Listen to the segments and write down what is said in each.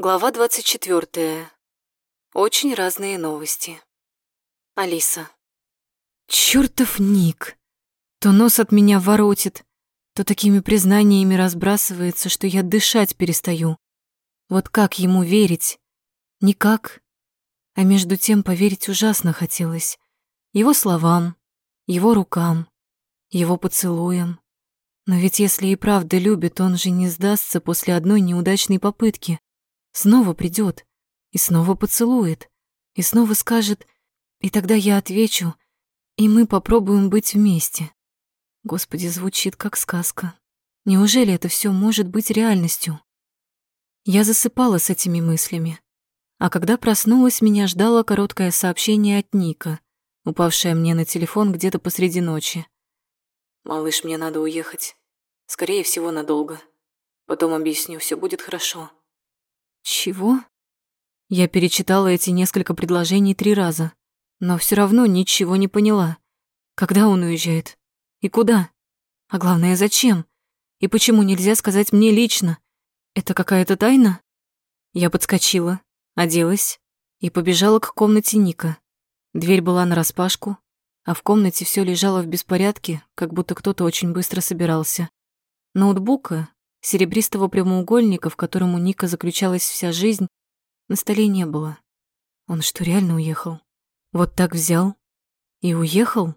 Глава 24. Очень разные новости. Алиса. Чёртов Ник. То нос от меня воротит, то такими признаниями разбрасывается, что я дышать перестаю. Вот как ему верить? Никак. А между тем поверить ужасно хотелось. Его словам, его рукам, его поцелуям. Но ведь если и правда любит, он же не сдастся после одной неудачной попытки снова придет и снова поцелует, и снова скажет, и тогда я отвечу, и мы попробуем быть вместе. Господи, звучит как сказка. Неужели это все может быть реальностью? Я засыпала с этими мыслями. А когда проснулась, меня ждало короткое сообщение от Ника, упавшее мне на телефон где-то посреди ночи. «Малыш, мне надо уехать. Скорее всего, надолго. Потом объясню, все будет хорошо. Чего? Я перечитала эти несколько предложений три раза, но все равно ничего не поняла. Когда он уезжает? И куда? А главное, зачем? И почему нельзя сказать мне лично? Это какая-то тайна? Я подскочила, оделась и побежала к комнате Ника. Дверь была нараспашку, а в комнате все лежало в беспорядке, как будто кто-то очень быстро собирался. Ноутбука, Серебристого прямоугольника, в котором у Ника заключалась вся жизнь, на столе не было. Он что, реально уехал? Вот так взял и уехал?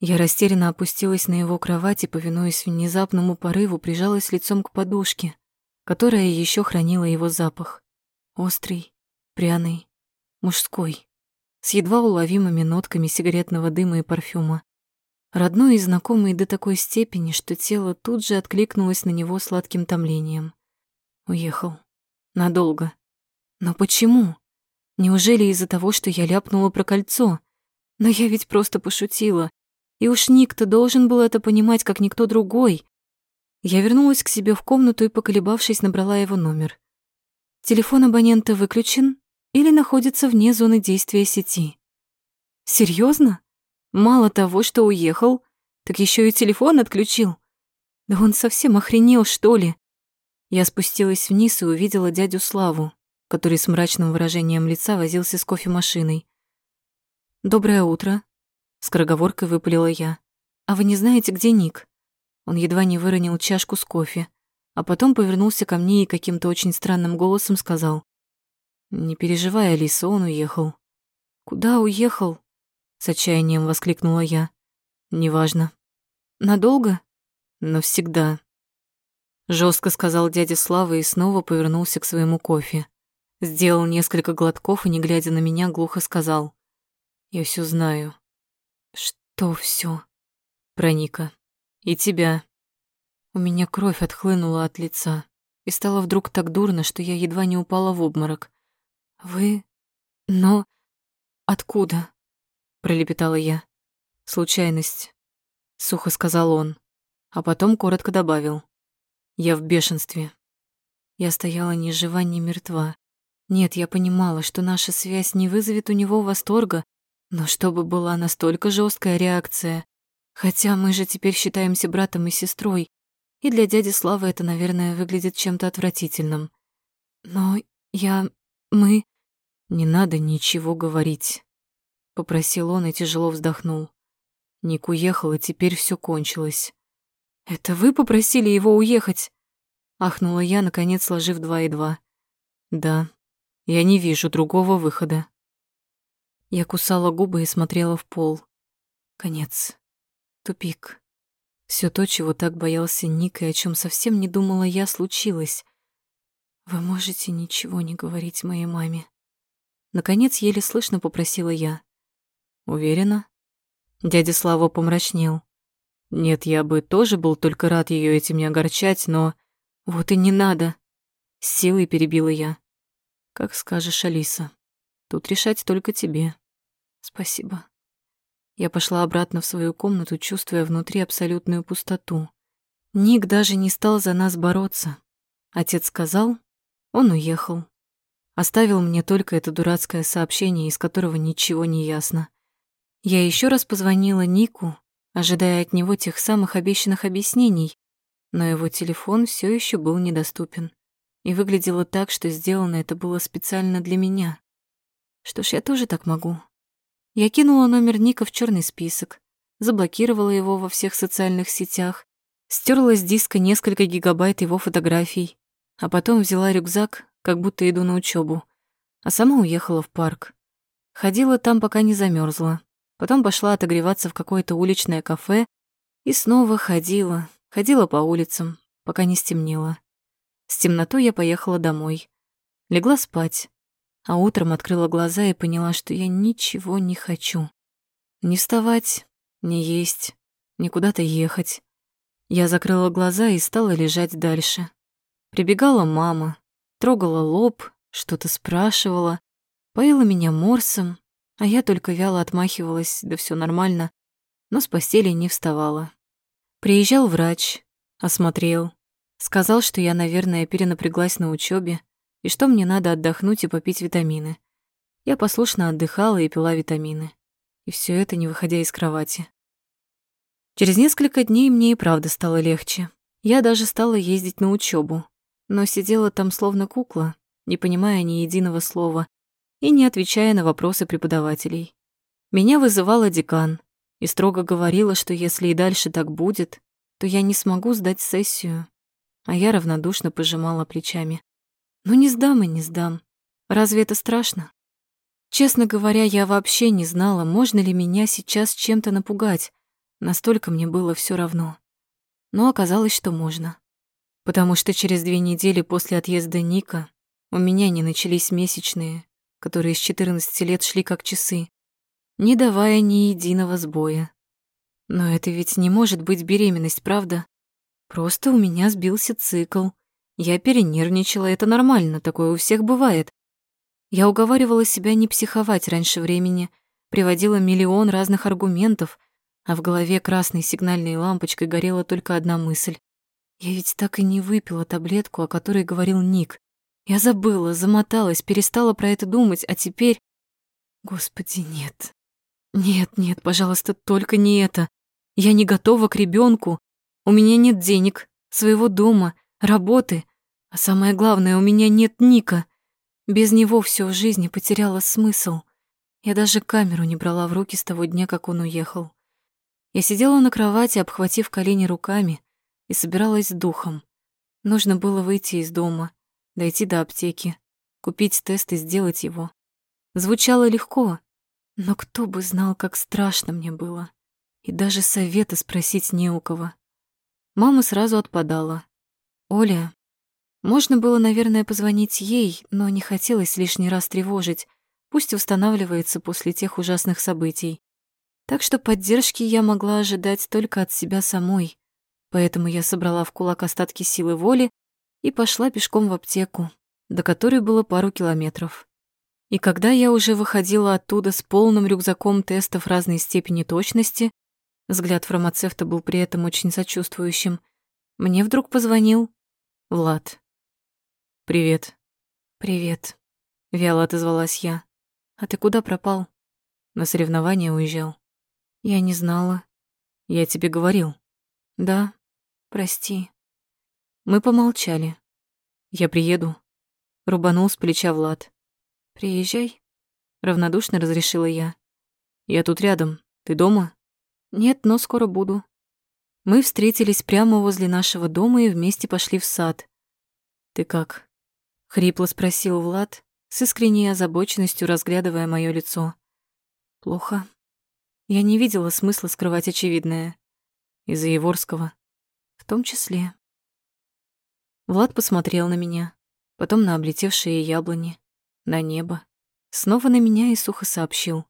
Я растерянно опустилась на его кровать и, повинуясь внезапному порыву, прижалась лицом к подушке, которая еще хранила его запах. Острый, пряный, мужской, с едва уловимыми нотками сигаретного дыма и парфюма родной и знакомый до такой степени, что тело тут же откликнулось на него сладким томлением. Уехал. Надолго. Но почему? Неужели из-за того, что я ляпнула про кольцо? Но я ведь просто пошутила. И уж Ник-то должен был это понимать, как никто другой. Я вернулась к себе в комнату и, поколебавшись, набрала его номер. Телефон абонента выключен или находится вне зоны действия сети. Серьезно? Мало того, что уехал, так еще и телефон отключил. Да он совсем охренел, что ли? Я спустилась вниз и увидела дядю Славу, который с мрачным выражением лица возился с кофемашиной. «Доброе утро», — скороговоркой выпалила я. «А вы не знаете, где Ник?» Он едва не выронил чашку с кофе, а потом повернулся ко мне и каким-то очень странным голосом сказал. «Не переживай, Алиса, он уехал». «Куда уехал?» С отчаянием воскликнула я. Неважно. Надолго? Навсегда. Жестко сказал дядя Слава и снова повернулся к своему кофе. Сделал несколько глотков и, не глядя на меня, глухо сказал. Я все знаю. Что все? Про Ника. И тебя. У меня кровь отхлынула от лица. И стало вдруг так дурно, что я едва не упала в обморок. Вы... Но... Откуда? Пролепетала я. Случайность, сухо сказал он, а потом коротко добавил: Я в бешенстве. Я стояла ни жива, ни мертва. Нет, я понимала, что наша связь не вызовет у него восторга, но чтобы была настолько жесткая реакция, хотя мы же теперь считаемся братом и сестрой, и для дяди Славы это, наверное, выглядит чем-то отвратительным. Но я... мы... Не надо ничего говорить попросил он и тяжело вздохнул. Ник уехал, и теперь все кончилось. Это вы попросили его уехать? ахнула я, наконец сложив два и два. Да, я не вижу другого выхода. Я кусала губы и смотрела в пол. Конец. Тупик. Все то, чего так боялся Ник и о чем совсем не думала я, случилось. Вы можете ничего не говорить моей маме. Наконец еле слышно попросила я. Уверена? Дядя Слава помрачнел. Нет, я бы тоже был только рад ее этим не огорчать, но... Вот и не надо. С силой перебила я. Как скажешь, Алиса. Тут решать только тебе. Спасибо. Я пошла обратно в свою комнату, чувствуя внутри абсолютную пустоту. Ник даже не стал за нас бороться. Отец сказал, он уехал. Оставил мне только это дурацкое сообщение, из которого ничего не ясно. Я еще раз позвонила Нику, ожидая от него тех самых обещанных объяснений, но его телефон все еще был недоступен. и выглядело так, что сделано это было специально для меня. Что ж, я тоже так могу. Я кинула номер Ника в черный список, заблокировала его во всех социальных сетях, стерла с диска несколько гигабайт его фотографий, а потом взяла рюкзак, как будто иду на учебу, а сама уехала в парк. Ходила там, пока не замерзла. Потом пошла отогреваться в какое-то уличное кафе и снова ходила, ходила по улицам, пока не стемнело. С темнотой я поехала домой. Легла спать, а утром открыла глаза и поняла, что я ничего не хочу. Не вставать, не есть, не куда-то ехать. Я закрыла глаза и стала лежать дальше. Прибегала мама, трогала лоб, что-то спрашивала, поила меня морсом, а я только вяло отмахивалась, да все нормально, но с постели не вставала. Приезжал врач, осмотрел, сказал, что я, наверное, перенапряглась на учебе и что мне надо отдохнуть и попить витамины. Я послушно отдыхала и пила витамины. И все это не выходя из кровати. Через несколько дней мне и правда стало легче. Я даже стала ездить на учебу, но сидела там словно кукла, не понимая ни единого слова и не отвечая на вопросы преподавателей. Меня вызывала декан и строго говорила, что если и дальше так будет, то я не смогу сдать сессию. А я равнодушно пожимала плечами. Ну не сдам и не сдам. Разве это страшно? Честно говоря, я вообще не знала, можно ли меня сейчас чем-то напугать. Настолько мне было все равно. Но оказалось, что можно. Потому что через две недели после отъезда Ника у меня не начались месячные, которые с 14 лет шли как часы, не давая ни единого сбоя. Но это ведь не может быть беременность, правда? Просто у меня сбился цикл, я перенервничала, это нормально, такое у всех бывает. Я уговаривала себя не психовать раньше времени, приводила миллион разных аргументов, а в голове красной сигнальной лампочкой горела только одна мысль. Я ведь так и не выпила таблетку, о которой говорил Ник. Я забыла, замоталась, перестала про это думать, а теперь... Господи, нет. Нет, нет, пожалуйста, только не это. Я не готова к ребенку. У меня нет денег, своего дома, работы, а самое главное, у меня нет Ника. Без него все в жизни потеряло смысл. Я даже камеру не брала в руки с того дня, как он уехал. Я сидела на кровати, обхватив колени руками, и собиралась с духом. Нужно было выйти из дома, дойти до аптеки, купить тест и сделать его. Звучало легко, но кто бы знал, как страшно мне было. И даже совета спросить не у кого. Мама сразу отпадала. Оля. Можно было, наверное, позвонить ей, но не хотелось лишний раз тревожить. Пусть восстанавливается после тех ужасных событий. Так что поддержки я могла ожидать только от себя самой. Поэтому я собрала в кулак остатки силы воли и пошла пешком в аптеку, до которой было пару километров. И когда я уже выходила оттуда с полным рюкзаком тестов разной степени точности, взгляд фармацевта был при этом очень сочувствующим, мне вдруг позвонил Влад. «Привет». «Привет», — вяло отозвалась я. «А ты куда пропал?» «На соревнования уезжал». «Я не знала». «Я тебе говорил». «Да, прости». Мы помолчали. «Я приеду». Рубанул с плеча Влад. «Приезжай», — равнодушно разрешила я. «Я тут рядом. Ты дома?» «Нет, но скоро буду». Мы встретились прямо возле нашего дома и вместе пошли в сад. «Ты как?» — хрипло спросил Влад, с искренней озабоченностью разглядывая моё лицо. «Плохо. Я не видела смысла скрывать очевидное. Из-за Еворского. В том числе». Влад посмотрел на меня, потом на облетевшие яблони, на небо, снова на меня и сухо сообщил.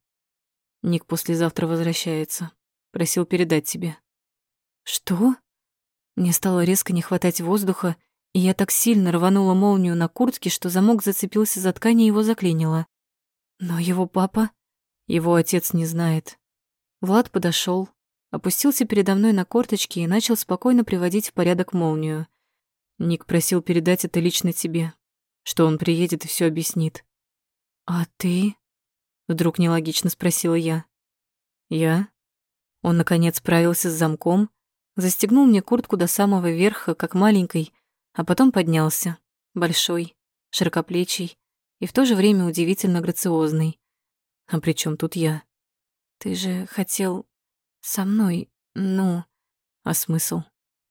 «Ник послезавтра возвращается. Просил передать тебе». «Что?» Мне стало резко не хватать воздуха, и я так сильно рванула молнию на куртке, что замок зацепился за ткань и его заклинило. Но его папа... Его отец не знает. Влад подошел, опустился передо мной на корточки и начал спокойно приводить в порядок молнию. Ник просил передать это лично тебе, что он приедет и все объяснит. «А ты?» — вдруг нелогично спросила я. «Я?» Он, наконец, справился с замком, Застегнул мне куртку до самого верха, как маленькой, а потом поднялся. большой, широкоплечий и в то же время удивительно грациозный. А при чем тут я? Ты же хотел со мной, ну... А смысл?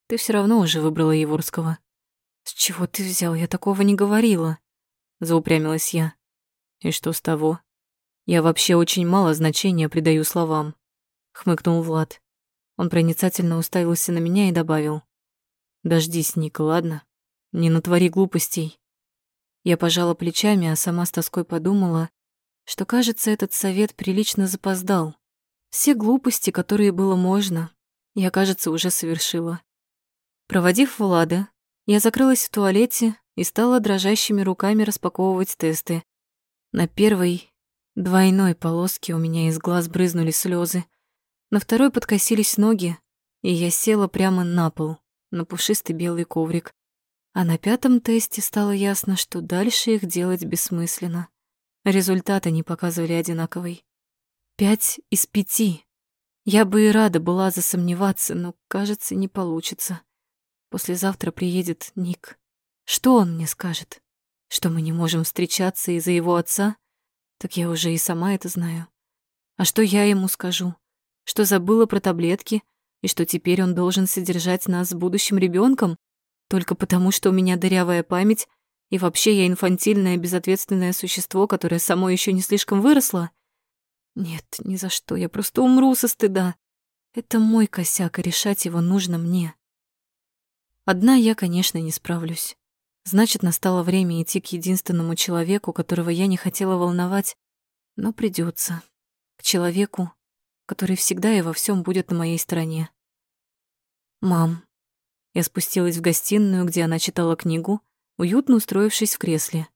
Ты все равно уже выбрала Еворского. С чего ты взял? Я такого не говорила. Заупрямилась я. И что с того? Я вообще очень мало значения придаю словам. Хмыкнул Влад. Он проницательно уставился на меня и добавил. Дождись, Ника, ладно? Не натвори глупостей. Я пожала плечами, а сама с тоской подумала, что, кажется, этот совет прилично запоздал. Все глупости, которые было можно, я, кажется, уже совершила. Проводив Влада, я закрылась в туалете и стала дрожащими руками распаковывать тесты. На первой, двойной полоске у меня из глаз брызнули слезы, на второй подкосились ноги, и я села прямо на пол, на пушистый белый коврик. А на пятом тесте стало ясно, что дальше их делать бессмысленно. Результаты не показывали одинаковый. Пять из пяти. Я бы и рада была засомневаться, но, кажется, не получится. Послезавтра приедет Ник. Что он мне скажет? Что мы не можем встречаться из-за его отца? Так я уже и сама это знаю. А что я ему скажу? Что забыла про таблетки и что теперь он должен содержать нас с будущим ребенком только потому, что у меня дырявая память и вообще я инфантильное безответственное существо, которое само еще не слишком выросло? Нет, ни за что, я просто умру со стыда. Это мой косяк, и решать его нужно мне. Одна я, конечно, не справлюсь. Значит, настало время идти к единственному человеку, которого я не хотела волновать, но придется. К человеку, который всегда и во всем будет на моей стороне. «Мам». Я спустилась в гостиную, где она читала книгу, уютно устроившись в кресле.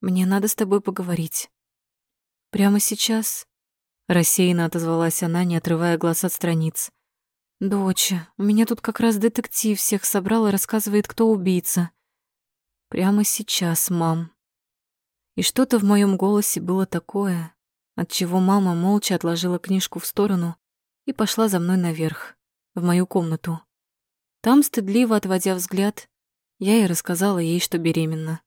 «Мне надо с тобой поговорить». «Прямо сейчас?» Рассеянно отозвалась она, не отрывая глаз от страниц. «Доча, у меня тут как раз детектив всех собрал и рассказывает, кто убийца». «Прямо сейчас, мам». И что-то в моем голосе было такое, от чего мама молча отложила книжку в сторону и пошла за мной наверх, в мою комнату. Там, стыдливо отводя взгляд, я и рассказала ей, что беременна.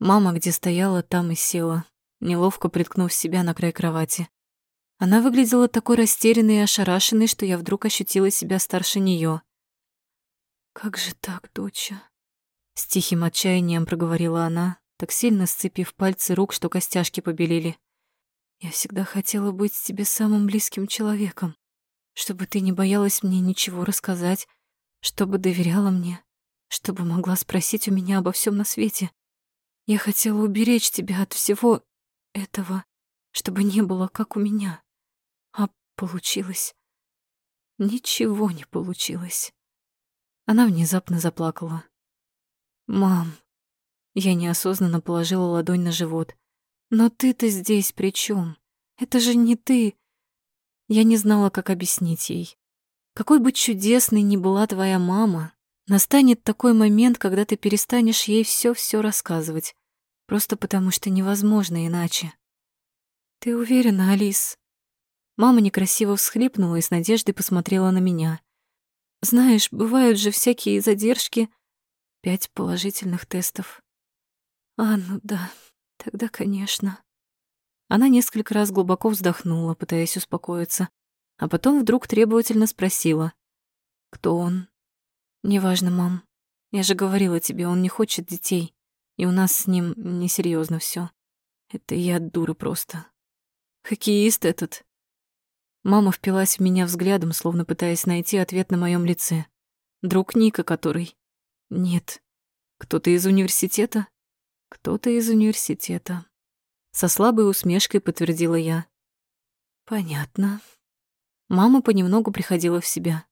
Мама, где стояла, там и села, неловко приткнув себя на край кровати. Она выглядела такой растерянной и ошарашенной, что я вдруг ощутила себя старше нее. «Как же так, доча?» С тихим отчаянием проговорила она, так сильно сцепив пальцы рук, что костяшки побелели. «Я всегда хотела быть тебе самым близким человеком, чтобы ты не боялась мне ничего рассказать, чтобы доверяла мне, чтобы могла спросить у меня обо всем на свете. Я хотела уберечь тебя от всего этого, чтобы не было, как у меня. Получилось. Ничего не получилось. Она внезапно заплакала. «Мам...» Я неосознанно положила ладонь на живот. «Но ты-то здесь при чем? Это же не ты...» Я не знала, как объяснить ей. Какой бы чудесной ни была твоя мама, настанет такой момент, когда ты перестанешь ей все-все рассказывать, просто потому что невозможно иначе. Ты уверена, Алис? Мама некрасиво всхлипнула и с надеждой посмотрела на меня. «Знаешь, бывают же всякие задержки. Пять положительных тестов». «А, ну да, тогда, конечно». Она несколько раз глубоко вздохнула, пытаясь успокоиться, а потом вдруг требовательно спросила. «Кто он?» «Неважно, мам. Я же говорила тебе, он не хочет детей, и у нас с ним несерьезно все. Это я дура просто. Хоккеист этот, Мама впилась в меня взглядом, словно пытаясь найти ответ на моем лице. Друг Ника, который... Нет. Кто-то из университета? Кто-то из университета. Со слабой усмешкой подтвердила я. Понятно. Мама понемногу приходила в себя.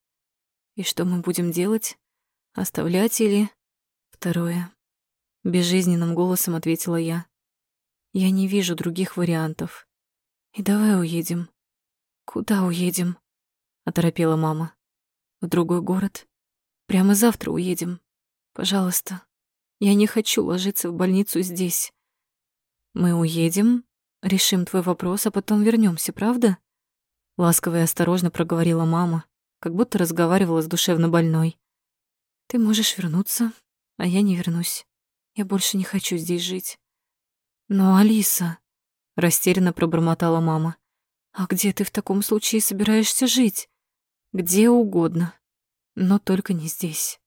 И что мы будем делать? Оставлять или... Второе. Безжизненным голосом ответила я. Я не вижу других вариантов. И давай уедем. «Куда уедем?» — оторопела мама. «В другой город. Прямо завтра уедем. Пожалуйста. Я не хочу ложиться в больницу здесь. Мы уедем, решим твой вопрос, а потом вернемся, правда?» Ласково и осторожно проговорила мама, как будто разговаривала с душевно больной. «Ты можешь вернуться, а я не вернусь. Я больше не хочу здесь жить. Но, Алиса, растерянно пробормотала мама. А где ты в таком случае собираешься жить? Где угодно, но только не здесь.